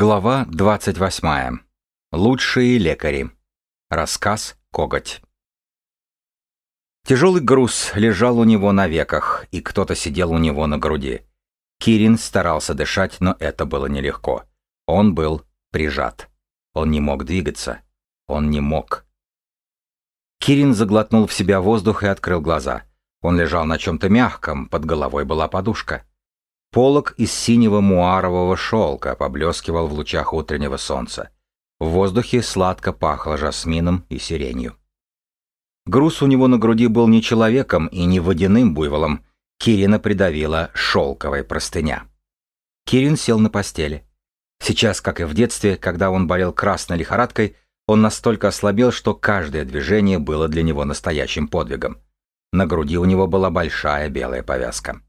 Глава 28. Лучшие лекари. Рассказ «Коготь». Тяжелый груз лежал у него на веках, и кто-то сидел у него на груди. Кирин старался дышать, но это было нелегко. Он был прижат. Он не мог двигаться. Он не мог. Кирин заглотнул в себя воздух и открыл глаза. Он лежал на чем-то мягком, под головой была подушка. Полок из синего муарового шелка поблескивал в лучах утреннего солнца. В воздухе сладко пахло жасмином и сиренью. Груз у него на груди был не человеком и не водяным буйволом. Кирина придавила шелковая простыня. Кирин сел на постели. Сейчас, как и в детстве, когда он болел красной лихорадкой, он настолько ослабел, что каждое движение было для него настоящим подвигом. На груди у него была большая белая повязка.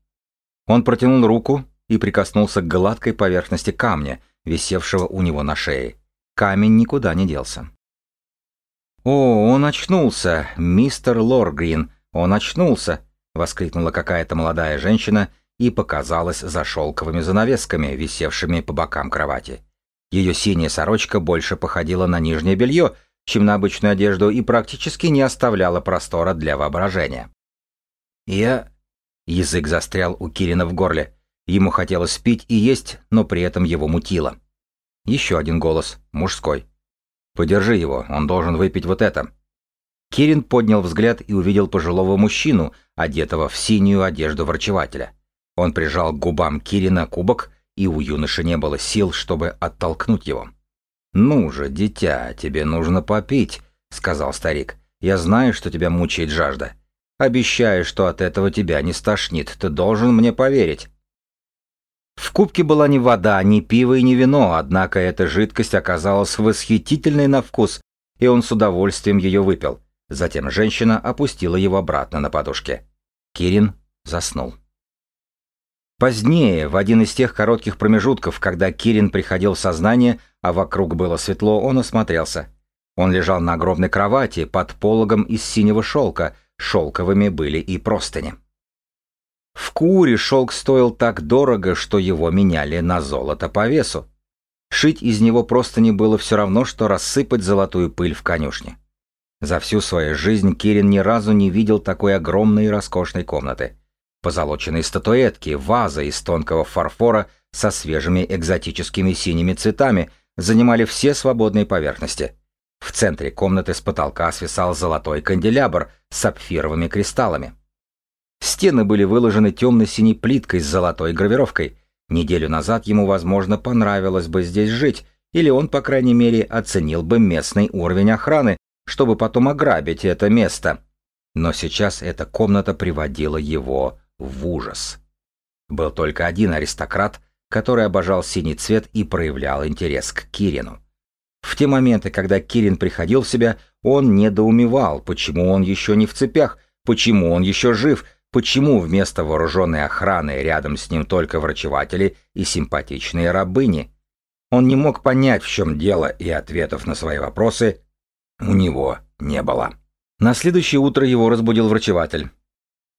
Он протянул руку и прикоснулся к гладкой поверхности камня, висевшего у него на шее. Камень никуда не делся. «О, он очнулся, мистер Лоргрин, он очнулся!» — воскликнула какая-то молодая женщина и показалась за шелковыми занавесками, висевшими по бокам кровати. Ее синяя сорочка больше походила на нижнее белье, чем на обычную одежду, и практически не оставляла простора для воображения. «Я Язык застрял у Кирина в горле. Ему хотелось пить и есть, но при этом его мутило. Еще один голос, мужской. «Подержи его, он должен выпить вот это». Кирин поднял взгляд и увидел пожилого мужчину, одетого в синюю одежду врачевателя. Он прижал к губам Кирина кубок, и у юноши не было сил, чтобы оттолкнуть его. «Ну же, дитя, тебе нужно попить», — сказал старик. «Я знаю, что тебя мучает жажда. Обещаю, что от этого тебя не стошнит. Ты должен мне поверить. В кубке была не вода, не пиво и не вино, однако эта жидкость оказалась восхитительной на вкус, и он с удовольствием ее выпил. Затем женщина опустила его обратно на подушке. Кирин заснул. Позднее, в один из тех коротких промежутков, когда Кирин приходил в сознание, а вокруг было светло, он осмотрелся. Он лежал на огромной кровати под пологом из синего шелка, Шелковыми были и простыни. В Куре шелк стоил так дорого, что его меняли на золото по весу. Шить из него простыни было все равно, что рассыпать золотую пыль в конюшне. За всю свою жизнь Кирин ни разу не видел такой огромной и роскошной комнаты. Позолоченные статуэтки, ваза из тонкого фарфора со свежими экзотическими синими цветами занимали все свободные поверхности. В центре комнаты с потолка свисал золотой канделябр с сапфировыми кристаллами. Стены были выложены темно-синей плиткой с золотой гравировкой. Неделю назад ему, возможно, понравилось бы здесь жить, или он, по крайней мере, оценил бы местный уровень охраны, чтобы потом ограбить это место. Но сейчас эта комната приводила его в ужас. Был только один аристократ, который обожал синий цвет и проявлял интерес к Кирину. В те моменты, когда Кирин приходил в себя, он недоумевал, почему он еще не в цепях, почему он еще жив, почему вместо вооруженной охраны рядом с ним только врачеватели и симпатичные рабыни. Он не мог понять, в чем дело, и ответов на свои вопросы у него не было. На следующее утро его разбудил врачеватель.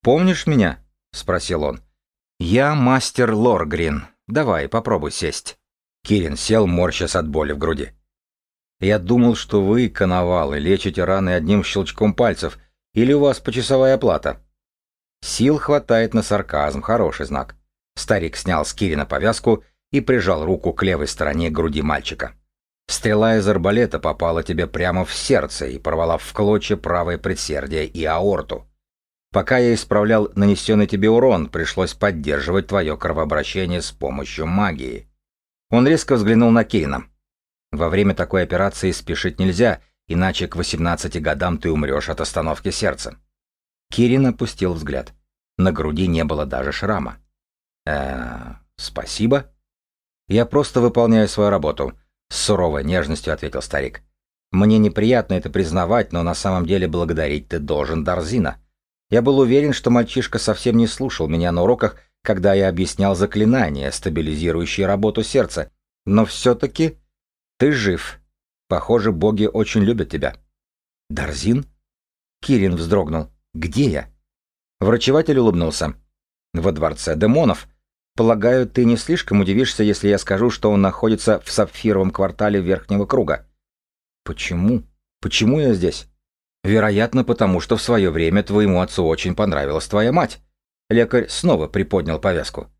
«Помнишь меня?» — спросил он. «Я мастер Лоргрин. Давай, попробуй сесть». Кирин сел, морщась от боли в груди. Я думал, что вы, коновалы, лечите раны одним щелчком пальцев, или у вас почасовая оплата. Сил хватает на сарказм, хороший знак. Старик снял с Кирина повязку и прижал руку к левой стороне груди мальчика. Стрела из арбалета попала тебе прямо в сердце и порвала в клочья правое предсердие и аорту. Пока я исправлял нанесенный тебе урон, пришлось поддерживать твое кровообращение с помощью магии. Он резко взглянул на Кирина. Во время такой операции спешить нельзя, иначе к 18 годам ты умрешь от остановки сердца. Кирин опустил взгляд. На груди не было даже шрама. э спасибо. Я просто выполняю свою работу, с суровой нежностью ответил старик. Мне неприятно это признавать, но на самом деле благодарить ты должен Дарзина. Я был уверен, что мальчишка совсем не слушал меня на уроках, когда я объяснял заклинания, стабилизирующие работу сердца, но все-таки ты жив. Похоже, боги очень любят тебя. Дарзин? Кирин вздрогнул. Где я? Врачеватель улыбнулся. Во дворце демонов. Полагаю, ты не слишком удивишься, если я скажу, что он находится в сапфировом квартале Верхнего Круга. Почему? Почему я здесь? Вероятно, потому что в свое время твоему отцу очень понравилась твоя мать. Лекарь снова приподнял повязку.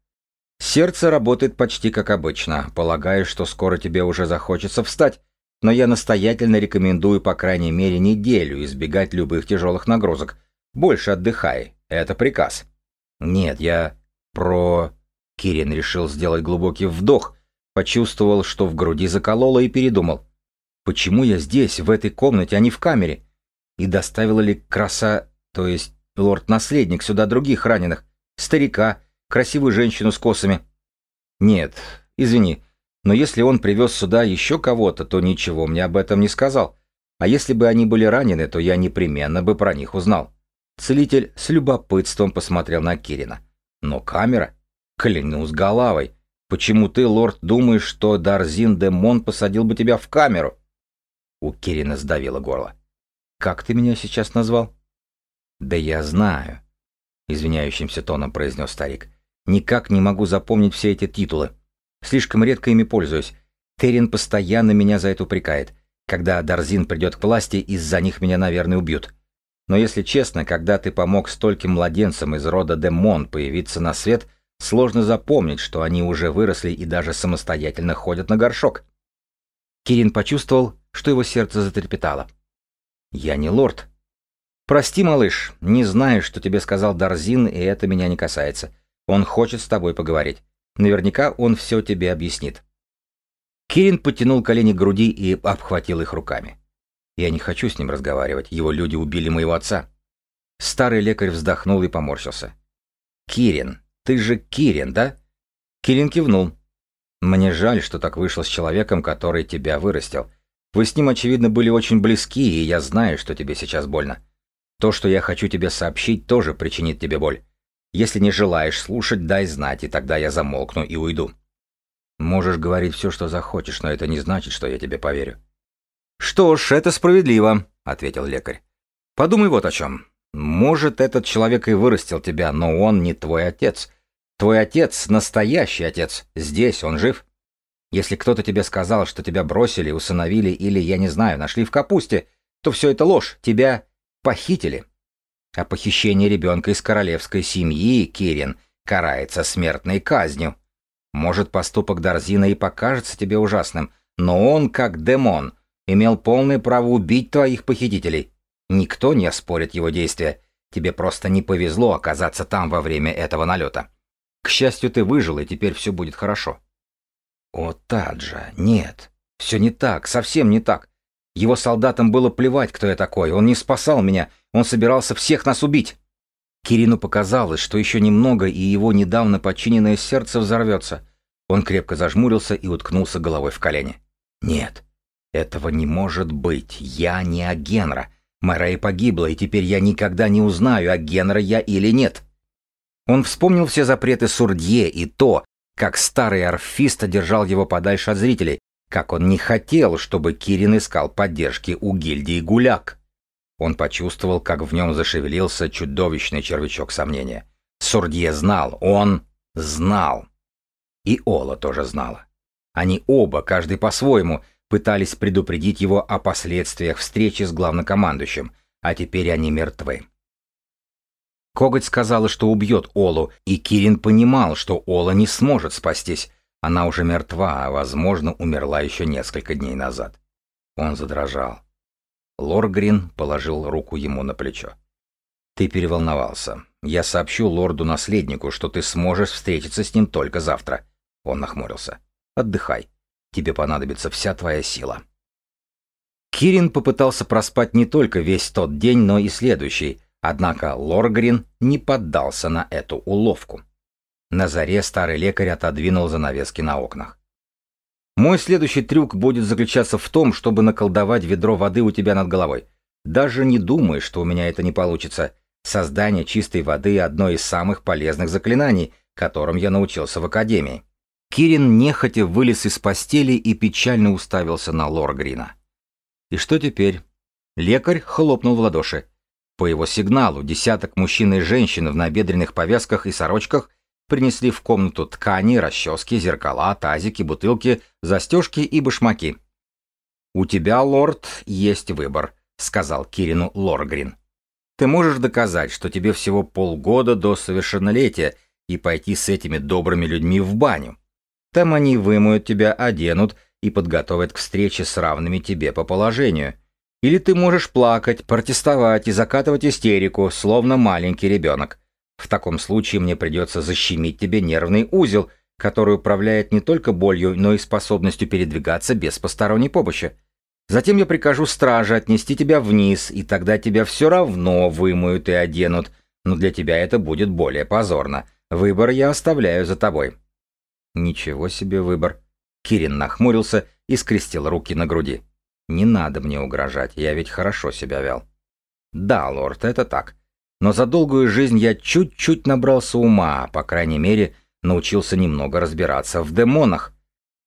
Сердце работает почти как обычно. Полагаю, что скоро тебе уже захочется встать, но я настоятельно рекомендую по крайней мере неделю избегать любых тяжелых нагрузок. Больше отдыхай. Это приказ. Нет, я про... Кирин решил сделать глубокий вдох, почувствовал, что в груди закололо и передумал. Почему я здесь, в этой комнате, а не в камере? И доставила ли краса, то есть лорд-наследник, сюда других раненых? Старика, красивую женщину с косами? Нет, извини, но если он привез сюда еще кого-то, то ничего мне об этом не сказал. А если бы они были ранены, то я непременно бы про них узнал. Целитель с любопытством посмотрел на Кирина. Но камера? Клянусь головой. Почему ты, лорд, думаешь, что Дарзин де Мон посадил бы тебя в камеру? У Кирина сдавило горло. Как ты меня сейчас назвал? Да я знаю, извиняющимся тоном произнес старик. Никак не могу запомнить все эти титулы. Слишком редко ими пользуюсь. Терин постоянно меня за это упрекает. Когда Дарзин придет к власти, из-за них меня, наверное, убьют. Но если честно, когда ты помог стольким младенцам из рода Демон появиться на свет — Сложно запомнить, что они уже выросли и даже самостоятельно ходят на горшок. Кирин почувствовал, что его сердце затрепетало. «Я не лорд». «Прости, малыш, не знаю, что тебе сказал Дарзин, и это меня не касается. Он хочет с тобой поговорить. Наверняка он все тебе объяснит». Кирин потянул колени к груди и обхватил их руками. «Я не хочу с ним разговаривать, его люди убили моего отца». Старый лекарь вздохнул и поморщился. «Кирин, ты же Кирин, да?» Кирин кивнул. «Мне жаль, что так вышло с человеком, который тебя вырастил. Вы с ним, очевидно, были очень близки, и я знаю, что тебе сейчас больно. То, что я хочу тебе сообщить, тоже причинит тебе боль. Если не желаешь слушать, дай знать, и тогда я замолкну и уйду. Можешь говорить все, что захочешь, но это не значит, что я тебе поверю». «Что ж, это справедливо», — ответил лекарь. «Подумай вот о чем. Может, этот человек и вырастил тебя, но он не твой отец. Твой отец — настоящий отец. Здесь он жив. Если кто-то тебе сказал, что тебя бросили, усыновили или, я не знаю, нашли в капусте, то все это ложь. Тебя похитили. А похищение ребенка из королевской семьи, Кирин, карается смертной казнью. Может, поступок Дарзина и покажется тебе ужасным, но он, как демон, имел полное право убить твоих похитителей. Никто не оспорит его действия. Тебе просто не повезло оказаться там во время этого налета. К счастью, ты выжил, и теперь все будет хорошо. О, Таджа, нет. Все не так, совсем не так. Его солдатам было плевать, кто я такой. Он не спасал меня, он собирался всех нас убить. Кирину показалось, что еще немного, и его недавно подчиненное сердце взорвется. Он крепко зажмурился и уткнулся головой в колени. «Нет, этого не может быть. Я не Агенра. Мэрэй погибла, и теперь я никогда не узнаю, а Генра я или нет. Он вспомнил все запреты Сурдье и то, как старый орфист держал его подальше от зрителей, как он не хотел, чтобы Кирин искал поддержки у гильдии Гуляк. Он почувствовал, как в нем зашевелился чудовищный червячок сомнения. Сурдье знал, он знал. И Ола тоже знала. Они оба, каждый по-своему, пытались предупредить его о последствиях встречи с главнокомандующим, а теперь они мертвы. Коготь сказала, что убьет Олу, и Кирин понимал, что Ола не сможет спастись. Она уже мертва, а, возможно, умерла еще несколько дней назад. Он задрожал. Лоргрин положил руку ему на плечо. «Ты переволновался. Я сообщу лорду-наследнику, что ты сможешь встретиться с ним только завтра». Он нахмурился. «Отдыхай. Тебе понадобится вся твоя сила. Кирин попытался проспать не только весь тот день, но и следующий, однако Лоргрин не поддался на эту уловку. На заре старый лекарь отодвинул занавески на окнах. «Мой следующий трюк будет заключаться в том, чтобы наколдовать ведро воды у тебя над головой. Даже не думай, что у меня это не получится. Создание чистой воды — одно из самых полезных заклинаний, которым я научился в Академии. Кирин нехотя вылез из постели и печально уставился на Лоргрина. И что теперь? Лекарь хлопнул в ладоши. По его сигналу десяток мужчин и женщин в набедренных повязках и сорочках принесли в комнату ткани, расчески, зеркала, тазики, бутылки, застежки и башмаки. «У тебя, лорд, есть выбор», — сказал Кирину Лоргрин. «Ты можешь доказать, что тебе всего полгода до совершеннолетия, и пойти с этими добрыми людьми в баню. Там они вымоют тебя, оденут и подготовят к встрече с равными тебе по положению. Или ты можешь плакать, протестовать и закатывать истерику, словно маленький ребенок. В таком случае мне придется защемить тебе нервный узел, который управляет не только болью, но и способностью передвигаться без посторонней помощи. Затем я прикажу страже отнести тебя вниз, и тогда тебя все равно вымоют и оденут, но для тебя это будет более позорно. Выбор я оставляю за тобой. Ничего себе выбор. Кирин нахмурился и скрестил руки на груди. Не надо мне угрожать, я ведь хорошо себя вел. Да, лорд, это так. Но за долгую жизнь я чуть-чуть набрался ума, по крайней мере, научился немного разбираться в демонах.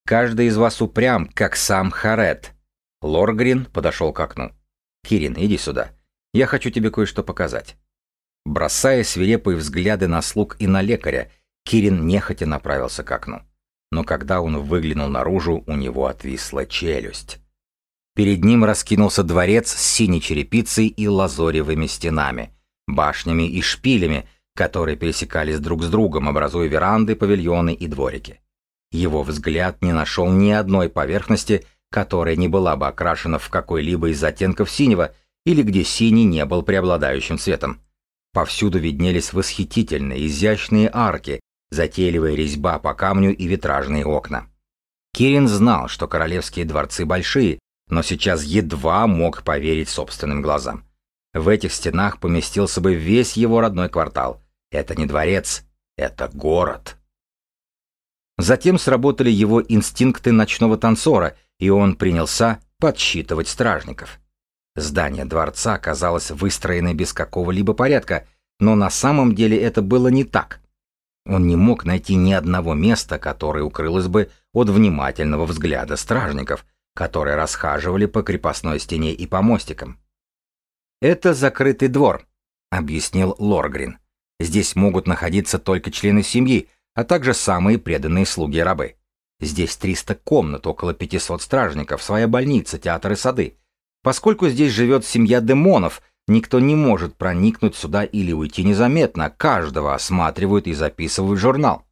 Каждый из вас упрям, как сам Харет. Лоргрин подошел к окну. «Кирин, иди сюда. Я хочу тебе кое-что показать». Бросая свирепые взгляды на слуг и на лекаря, Кирин нехотя направился к окну. Но когда он выглянул наружу, у него отвисла челюсть. Перед ним раскинулся дворец с синей черепицей и лазоревыми стенами, башнями и шпилями, которые пересекались друг с другом, образуя веранды, павильоны и дворики. Его взгляд не нашел ни одной поверхности, которая не была бы окрашена в какой-либо из оттенков синего, или где синий не был преобладающим цветом. Повсюду виднелись восхитительные, изящные арки, затейливая резьба по камню и витражные окна. Кирин знал, что королевские дворцы большие, но сейчас едва мог поверить собственным глазам. В этих стенах поместился бы весь его родной квартал. Это не дворец, это город. Затем сработали его инстинкты ночного танцора, и он принялся подсчитывать стражников. Здание дворца казалось выстроено без какого-либо порядка, но на самом деле это было не так. Он не мог найти ни одного места, которое укрылось бы от внимательного взгляда стражников, которые расхаживали по крепостной стене и по мостикам. «Это закрытый двор», — объяснил Лоргрин. «Здесь могут находиться только члены семьи, а также самые преданные слуги и рабы. Здесь 300 комнат, около 500 стражников, своя больница, театр и сады. Поскольку здесь живет семья демонов, никто не может проникнуть сюда или уйти незаметно, каждого осматривают и записывают в журнал.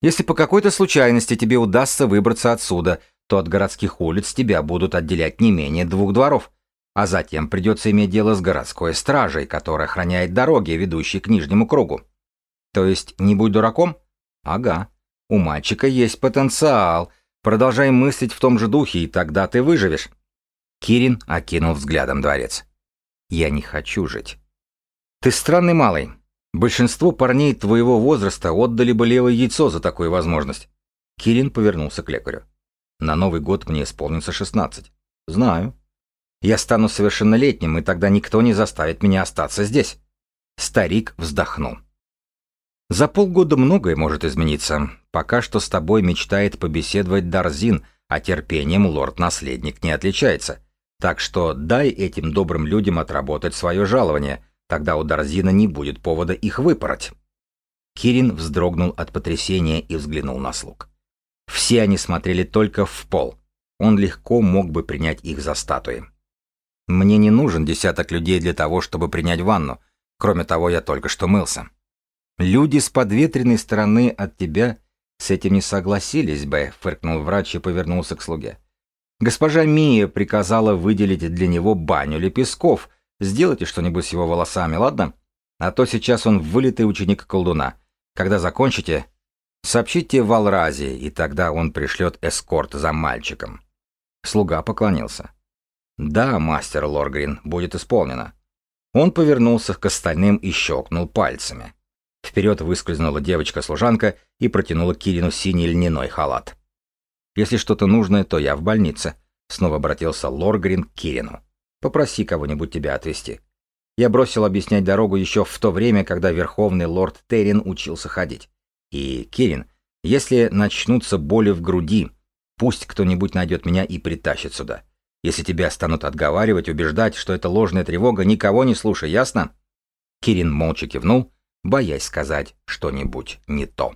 Если по какой-то случайности тебе удастся выбраться отсюда, то от городских улиц тебя будут отделять не менее двух дворов, а затем придется иметь дело с городской стражей, которая охраняет дороги, ведущие к нижнему кругу. То есть не будь дураком? Ага. У мальчика есть потенциал. Продолжай мыслить в том же духе, и тогда ты выживешь. Кирин окинул взглядом дворец. «Я не хочу жить». «Ты странный малый. Большинство парней твоего возраста отдали бы левое яйцо за такую возможность». Кирин повернулся к лекарю. «На Новый год мне исполнится шестнадцать». «Знаю». «Я стану совершеннолетним, и тогда никто не заставит меня остаться здесь». Старик вздохнул. «За полгода многое может измениться. Пока что с тобой мечтает побеседовать Дарзин, а терпением лорд-наследник не отличается. Так что дай этим добрым людям отработать свое жалование, тогда у Дарзина не будет повода их выпороть. Кирин вздрогнул от потрясения и взглянул на слуг. Все они смотрели только в пол. Он легко мог бы принять их за статуи. Мне не нужен десяток людей для того, чтобы принять ванну. Кроме того, я только что мылся. Люди с подветренной стороны от тебя с этим не согласились бы, фыркнул врач и повернулся к слуге. Госпожа Мия приказала выделить для него баню лепестков. Сделайте что-нибудь с его волосами, ладно? А то сейчас он вылитый ученик колдуна. Когда закончите, сообщите Валразе, и тогда он пришлет эскорт за мальчиком. Слуга поклонился. «Да, мастер Лоргрин, будет исполнено». Он повернулся к остальным и щелкнул пальцами. Вперед выскользнула девочка-служанка и протянула Кирину синий льняной халат. Если что-то нужное, то я в больнице. Снова обратился Лоргрин к Кирину. Попроси кого-нибудь тебя отвезти. Я бросил объяснять дорогу еще в то время, когда верховный лорд Террин учился ходить. И, Кирин, если начнутся боли в груди, пусть кто-нибудь найдет меня и притащит сюда. Если тебя станут отговаривать, убеждать, что это ложная тревога, никого не слушай, ясно? Кирин молча кивнул, боясь сказать что-нибудь не то.